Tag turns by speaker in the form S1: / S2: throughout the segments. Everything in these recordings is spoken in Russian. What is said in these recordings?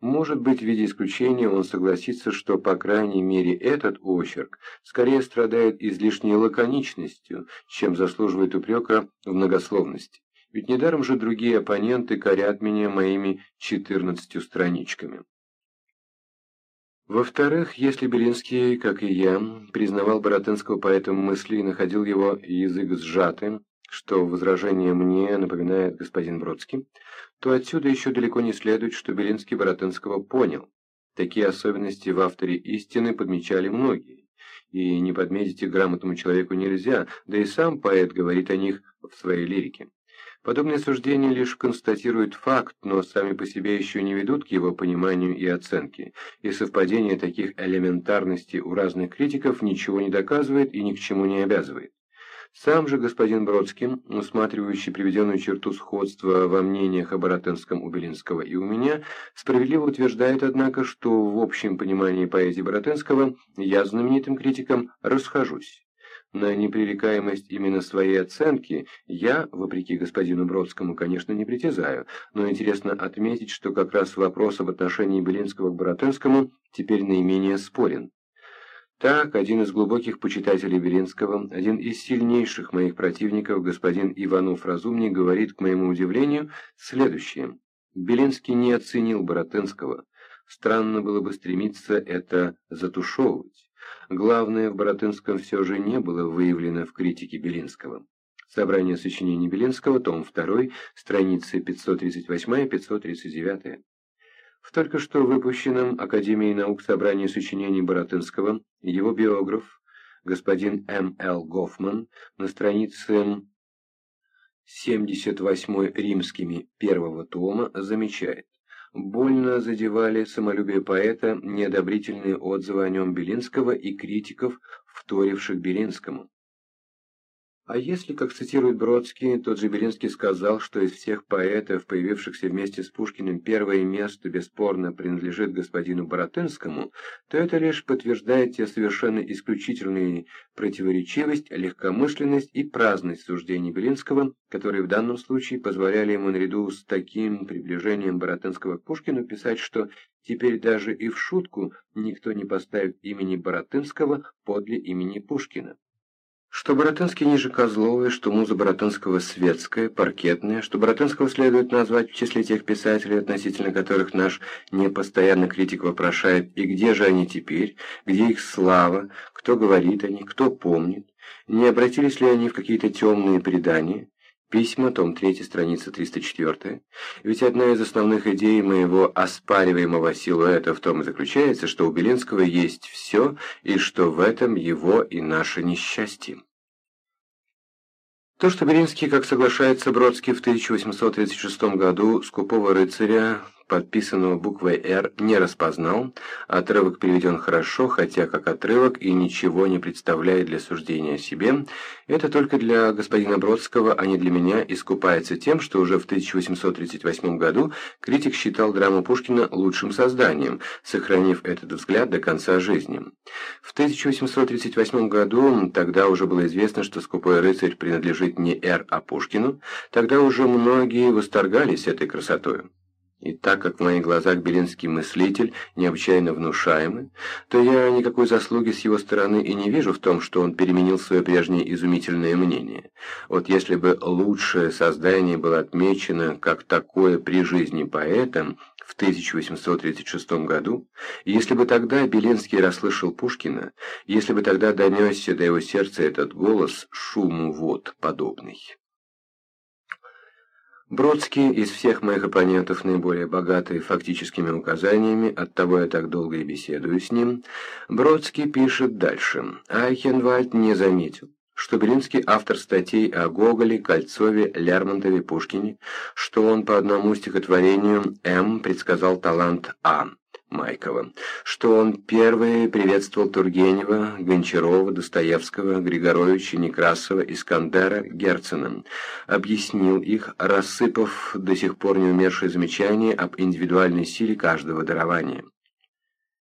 S1: Может быть, в виде исключения он согласится, что, по крайней мере, этот очерк скорее страдает излишней лаконичностью, чем заслуживает упрека в многословности. Ведь недаром же другие оппоненты корят меня моими четырнадцатью страничками. Во-вторых, если Белинский, как и я, признавал Боротынского поэтом мысли и находил его язык сжатым, что возражение мне напоминает господин Бродский, то отсюда еще далеко не следует, что Белинский Боротынского понял. Такие особенности в авторе истины подмечали многие, и не подметить их грамотному человеку нельзя, да и сам поэт говорит о них в своей лирике. Подобные суждения лишь констатируют факт, но сами по себе еще не ведут к его пониманию и оценке, и совпадение таких элементарностей у разных критиков ничего не доказывает и ни к чему не обязывает. Сам же господин Бродский, усматривающий приведенную черту сходства во мнениях о Боротынском у Белинского и у меня, справедливо утверждает, однако, что в общем понимании поэзии Боротынского я знаменитым критиком расхожусь. На непререкаемость именно своей оценки я, вопреки господину Бродскому, конечно, не притязаю, но интересно отметить, что как раз вопрос об отношении Белинского к Боротынскому теперь наименее спорен. Так, один из глубоких почитателей Белинского, один из сильнейших моих противников, господин Иванов-Разумник, говорит, к моему удивлению, следующее. Белинский не оценил Боротынского. Странно было бы стремиться это затушевывать. Главное в Боротынском все же не было выявлено в критике Белинского. Собрание сочинений Белинского, том 2, страницы 538-539. В только что выпущенном Академией наук собрании сочинений Боротынского его биограф, господин М. Л. Гофман, на странице 78 римскими первого тома замечает больно задевали самолюбие поэта неодобрительные отзывы о нем Белинского и критиков, вторивших Белинскому. А если, как цитирует Бродский, тот же Белинский сказал, что из всех поэтов, появившихся вместе с Пушкиным, первое место бесспорно принадлежит господину Боротынскому, то это лишь подтверждает те совершенно исключительные противоречивость, легкомысленность и праздность суждений Белинского, которые в данном случае позволяли ему наряду с таким приближением Боротынского к Пушкину писать, что теперь даже и в шутку никто не поставит имени Боротынского подле имени Пушкина. Что Боротынский ниже Козловой, что муза Боротынского светская, паркетная, что Боротынского следует назвать в числе тех писателей, относительно которых наш непостоянный критик вопрошает, и где же они теперь, где их слава, кто говорит о них, кто помнит, не обратились ли они в какие-то темные предания, Письма, том 3, страница 304. Ведь одна из основных идей моего оспариваемого силуэта в том и заключается, что у Белинского есть все, и что в этом его и наше несчастье. То, что Белинский, как соглашается Бродский в 1836 году, скупого рыцаря, подписанного буквой «Р», не распознал, отрывок переведен хорошо, хотя как отрывок и ничего не представляет для суждения о себе, это только для господина Бродского, а не для меня, искупается тем, что уже в 1838 году критик считал драму Пушкина лучшим созданием, сохранив этот взгляд до конца жизни. В 1838 году, тогда уже было известно, что «Скупой рыцарь» принадлежит не Р, а Пушкину, тогда уже многие восторгались этой красотой. И так как в моих глазах Белинский мыслитель необычайно внушаемый, то я никакой заслуги с его стороны и не вижу в том, что он переменил свое прежнее изумительное мнение. Вот если бы лучшее создание было отмечено как такое при жизни поэта в 1836 году, если бы тогда Белинский расслышал Пушкина, если бы тогда донесся до его сердца этот голос шуму вод подобный. Бродский из всех моих оппонентов наиболее богатый фактическими указаниями, оттого я так долго и беседую с ним, Бродский пишет дальше. Айхенвальд не заметил, что Белинский автор статей о Гоголе, Кольцове, Лермонтове, Пушкине, что он по одному стихотворению М предсказал талант А. Майкова, что он первый приветствовал Тургенева, Гончарова, Достоевского, Григоровича, Некрасова, Искандера, Герцена, объяснил их, рассыпав до сих пор не умершие замечания об индивидуальной силе каждого дарования.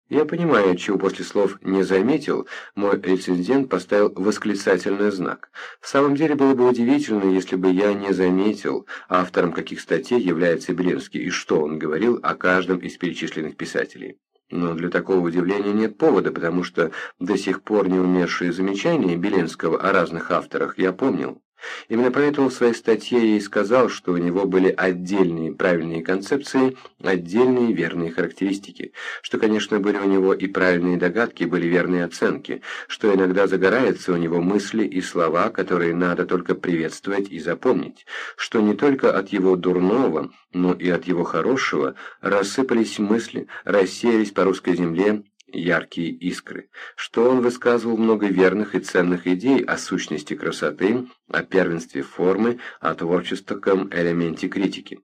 S1: Я понимаю, чего после слов «не заметил» мой рецензент поставил восклицательный знак. В самом деле было бы удивительно, если бы я не заметил, автором каких статей является Белинский и что он говорил о каждом из перечисленных писателей. Но для такого удивления нет повода, потому что до сих пор не умершие замечания Белинского о разных авторах я помнил. Именно поэтому в своей статье я и сказал, что у него были отдельные правильные концепции, отдельные верные характеристики, что, конечно, были у него и правильные догадки, были верные оценки, что иногда загораются у него мысли и слова, которые надо только приветствовать и запомнить, что не только от его дурного, но и от его хорошего рассыпались мысли, рассеялись по русской земле яркие искры, что он высказывал много верных и ценных идей о сущности красоты, о первенстве формы, о творческом элементе критики.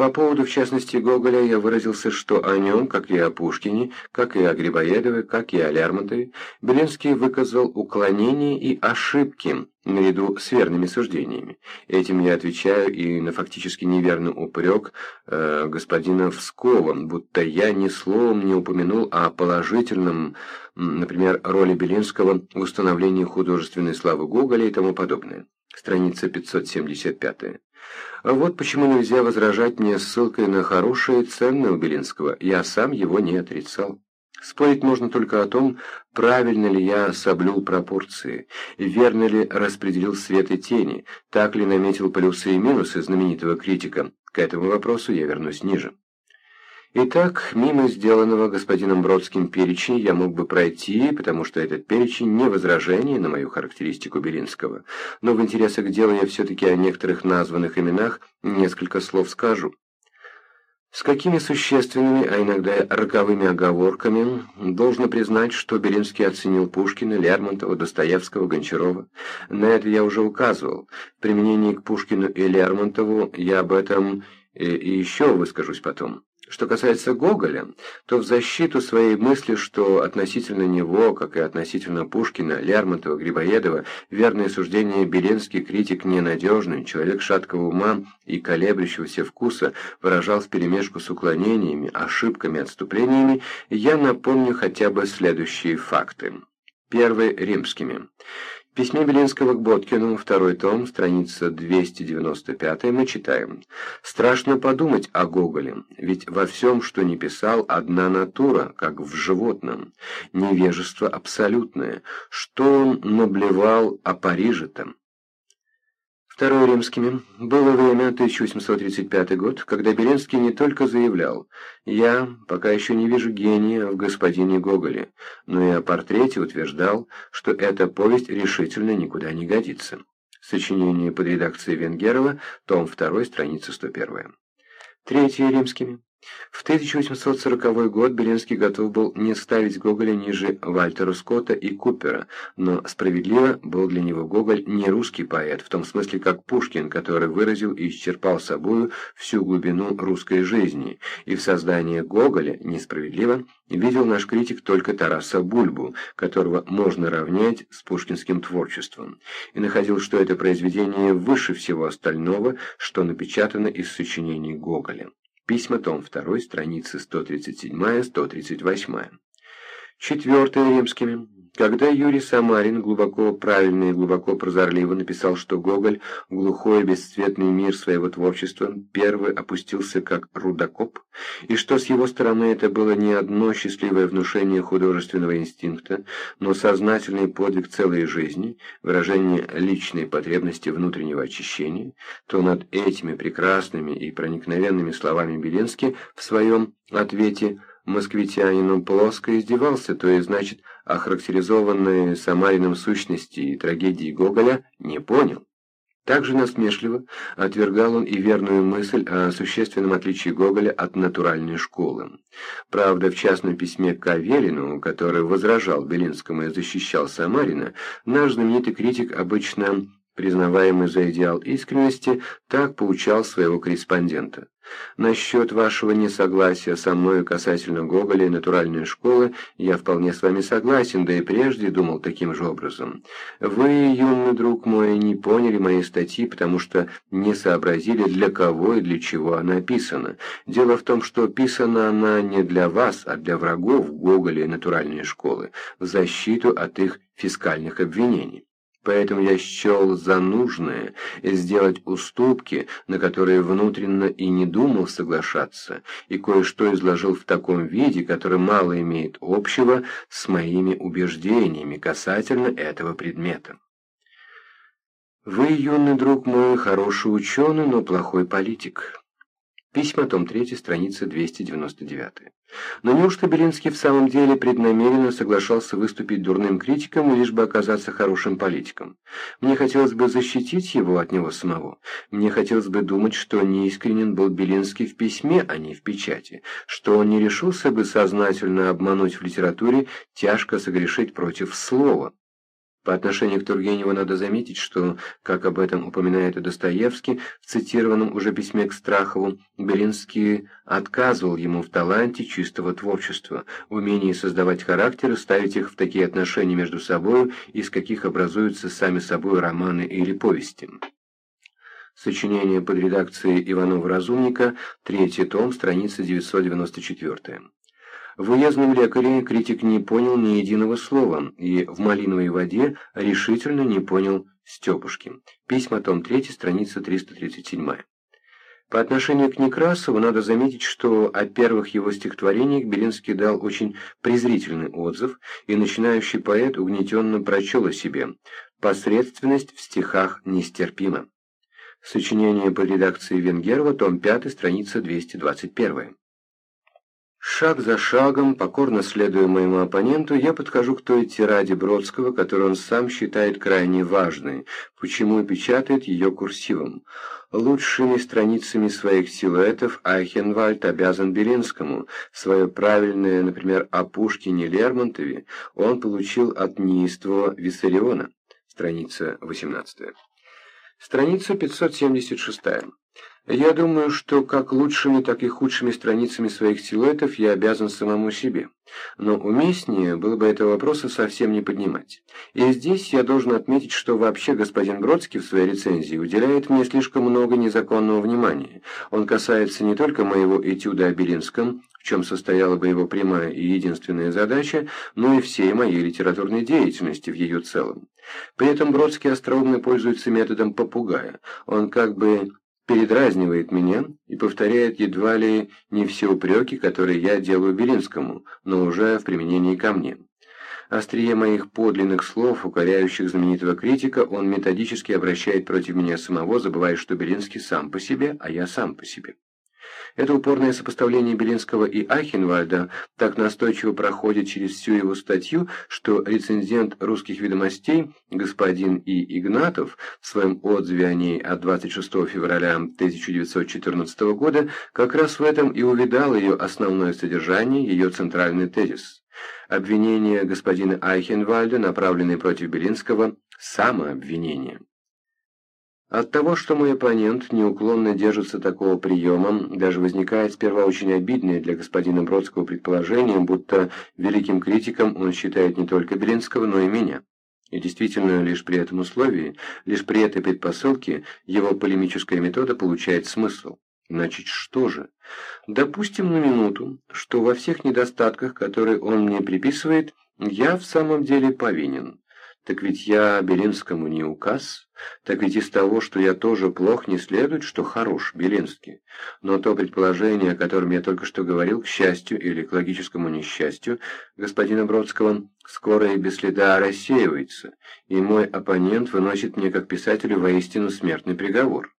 S1: По поводу, в частности, Гоголя я выразился, что о нем, как и о Пушкине, как и о Грибоедове, как и о Лермонтове, Белинский выказал уклонения и ошибки наряду с верными суждениями. Этим я отвечаю и на фактически неверный упрек э, господина Вскова, будто я ни словом не упомянул о положительном, например, роли Белинского в установлении художественной славы Гоголя и тому подобное. Страница 575. Вот почему нельзя возражать мне ссылкой на хорошее и ценное у Белинского. Я сам его не отрицал. Спорить можно только о том, правильно ли я соблюл пропорции, верно ли распределил свет и тени, так ли наметил плюсы и минусы знаменитого критика. К этому вопросу я вернусь ниже. Итак, мимо сделанного господином Бродским перечня я мог бы пройти, потому что этот перечень не возражение на мою характеристику Белинского, но в интересах дела я все-таки о некоторых названных именах несколько слов скажу. С какими существенными, а иногда роковыми оговорками должно признать, что Белинский оценил Пушкина, Лермонтова, Достоевского, Гончарова. На это я уже указывал. В применении к Пушкину и Лермонтову я об этом и еще выскажусь потом. Что касается Гоголя, то в защиту своей мысли, что относительно него, как и относительно Пушкина, Лермонтова, Грибоедова, верное суждение Беленский критик ненадежный, человек шаткого ума и колеблющегося вкуса выражал вперемешку с уклонениями, ошибками, отступлениями, я напомню хотя бы следующие факты. Первый – римскими письме Белинского к Боткину, второй том, страница 295, мы читаем. «Страшно подумать о Гоголе, ведь во всем, что не писал, одна натура, как в животном, невежество абсолютное, что он наблевал о Париже-то». Второе римскими. Было время, 1835 год, когда Белинский не только заявлял «Я пока еще не вижу гения в господине Гоголе», но и о портрете утверждал, что эта повесть решительно никуда не годится. Сочинение под редакцией Венгерова, том 2, страница 101. Третье римскими. В 1840 год Белинский готов был не ставить Гоголя ниже Вальтера Скотта и Купера, но справедливо был для него Гоголь не русский поэт, в том смысле как Пушкин, который выразил и исчерпал собою всю глубину русской жизни, и в создании Гоголя, несправедливо, видел наш критик только Тараса Бульбу, которого можно равнять с пушкинским творчеством, и находил, что это произведение выше всего остального, что напечатано из сочинений Гоголя. Письма, том 2, страницы 137-138. Четвертое римскими. Когда Юрий Самарин глубоко правильно и глубоко прозорливо написал, что Гоголь, глухой бесцветный мир своего творчества, первый опустился как рудокоп, и что с его стороны это было не одно счастливое внушение художественного инстинкта, но сознательный подвиг целой жизни, выражение личной потребности внутреннего очищения, то над этими прекрасными и проникновенными словами Беленский в своем ответе – москвитянину плоско издевался, то есть, значит, охарактеризованные Самарином сущности и трагедии Гоголя не понял. Также насмешливо отвергал он и верную мысль о существенном отличии Гоголя от натуральной школы. Правда, в частном письме к Аверину, который возражал Белинскому и защищал Самарина, наш знаменитый критик обычно признаваемый за идеал искренности, так поучал своего корреспондента. Насчет вашего несогласия со мной касательно Гоголя и натуральной школы я вполне с вами согласен, да и прежде думал таким же образом. Вы, юный друг мой, не поняли моей статьи, потому что не сообразили, для кого и для чего она писана. Дело в том, что писана она не для вас, а для врагов Гоголя и натуральной школы, в защиту от их фискальных обвинений. Поэтому я счел за нужное сделать уступки, на которые внутренно и не думал соглашаться, и кое-что изложил в таком виде, который мало имеет общего с моими убеждениями касательно этого предмета. Вы, юный друг мой, хороший ученый, но плохой политик. Письма, том 3, страница 299. Но неужто Белинский в самом деле преднамеренно соглашался выступить дурным критиком, лишь бы оказаться хорошим политиком? Мне хотелось бы защитить его от него самого. Мне хотелось бы думать, что неискренен был Белинский в письме, а не в печати, что он не решился бы сознательно обмануть в литературе, тяжко согрешить против слова. По отношению к Тургеневу надо заметить, что, как об этом упоминает и Достоевский, в цитированном уже письме к Страхову, Белинский отказывал ему в таланте чистого творчества, умении создавать характеры, ставить их в такие отношения между собой, из каких образуются сами собой романы или повести. Сочинение под редакцией Иванова-Разумника, третий том, страница 994. В уездном лекаре критик не понял ни единого слова, и в «Малиновой воде» решительно не понял Степушки. Письма, том 3, страница 337. По отношению к Некрасову надо заметить, что о первых его стихотворениях Белинский дал очень презрительный отзыв, и начинающий поэт угнетенно прочел о себе «Посредственность в стихах нестерпима». Сочинение по редакции Венгерова, том 5, страница 221. Шаг за шагом, покорно следуя моему оппоненту, я подхожу к той тираде Бродского, которую он сам считает крайне важной, почему и печатает ее курсивом. Лучшими страницами своих силуэтов Айхенвальд обязан Белинскому. Свое правильное, например, о Пушкине Лермонтове он получил от неистого Виссариона. Страница 18. Страница 576. Я думаю, что как лучшими, так и худшими страницами своих силуэтов я обязан самому себе. Но уместнее было бы этого вопроса совсем не поднимать. И здесь я должен отметить, что вообще господин Бродский в своей рецензии уделяет мне слишком много незаконного внимания. Он касается не только моего этюда о Белинском, в чем состояла бы его прямая и единственная задача, но и всей моей литературной деятельности в ее целом. При этом Бродский остроумно пользуется методом попугая. Он как бы передразнивает меня и повторяет едва ли не все упреки, которые я делаю Белинскому, но уже в применении ко мне. Острие моих подлинных слов, укоряющих знаменитого критика, он методически обращает против меня самого, забывая, что Белинский сам по себе, а я сам по себе. Это упорное сопоставление Белинского и Ахенвальда так настойчиво проходит через всю его статью, что рецензент русских ведомостей господин И. Игнатов в своем отзыве о ней от 26 февраля 1914 года как раз в этом и увидал ее основное содержание, ее центральный тезис. Обвинения господина Айхенвальда, направленные против Белинского, самообвинение. От того, что мой оппонент неуклонно держится такого приема, даже возникает сперва очень обидное для господина Бродского предположение, будто великим критиком он считает не только Белинского, но и меня. И действительно, лишь при этом условии, лишь при этой предпосылке, его полемическая метода получает смысл. Значит, что же? Допустим на минуту, что во всех недостатках, которые он мне приписывает, я в самом деле повинен. Так ведь я Белинскому не указ, так ведь из того, что я тоже плох, не следует, что хорош Белинский. Но то предположение, о котором я только что говорил, к счастью или к логическому несчастью, господина Бродского, скоро и без следа рассеивается, и мой оппонент выносит мне как писателю воистину смертный приговор.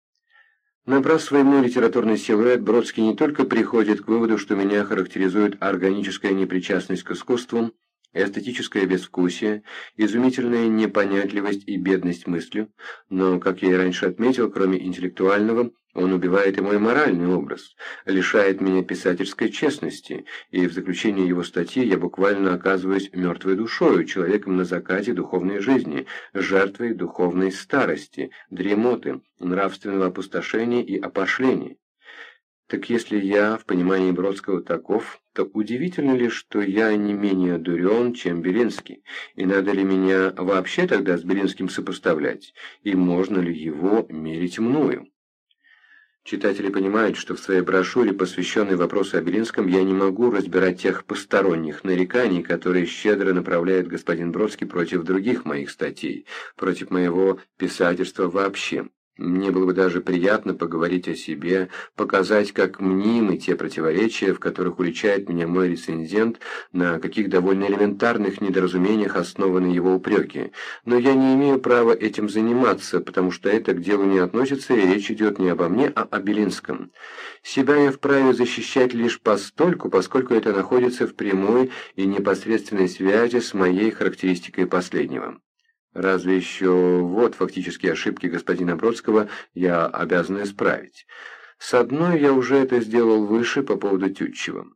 S1: Набрасывая мой литературный силуэт, Бродский не только приходит к выводу, что меня характеризует органическая непричастность к искусству, эстетическое безвкусие, изумительная непонятливость и бедность мыслью, но, как я и раньше отметил, кроме интеллектуального, он убивает и мой моральный образ, лишает меня писательской честности, и в заключении его статьи я буквально оказываюсь мертвой душою, человеком на закате духовной жизни, жертвой духовной старости, дремоты, нравственного опустошения и опошления. Так если я, в понимании Бродского, таков, то удивительно ли, что я не менее дурен, чем Белинский, и надо ли меня вообще тогда с Белинским сопоставлять, и можно ли его мерить мною? Читатели понимают, что в своей брошюре, посвященной вопросу о Белинском, я не могу разбирать тех посторонних нареканий, которые щедро направляет господин Бродский против других моих статей, против моего писательства вообще. Мне было бы даже приятно поговорить о себе, показать, как мнимы те противоречия, в которых уличает меня мой рецензент, на каких довольно элементарных недоразумениях основаны его упреки. Но я не имею права этим заниматься, потому что это к делу не относится, и речь идет не обо мне, а о Белинском. Себя я вправе защищать лишь постольку, поскольку это находится в прямой и непосредственной связи с моей характеристикой последнего. Разве еще вот фактические ошибки господина Бродского я обязан исправить. С одной я уже это сделал выше по поводу Тютчева.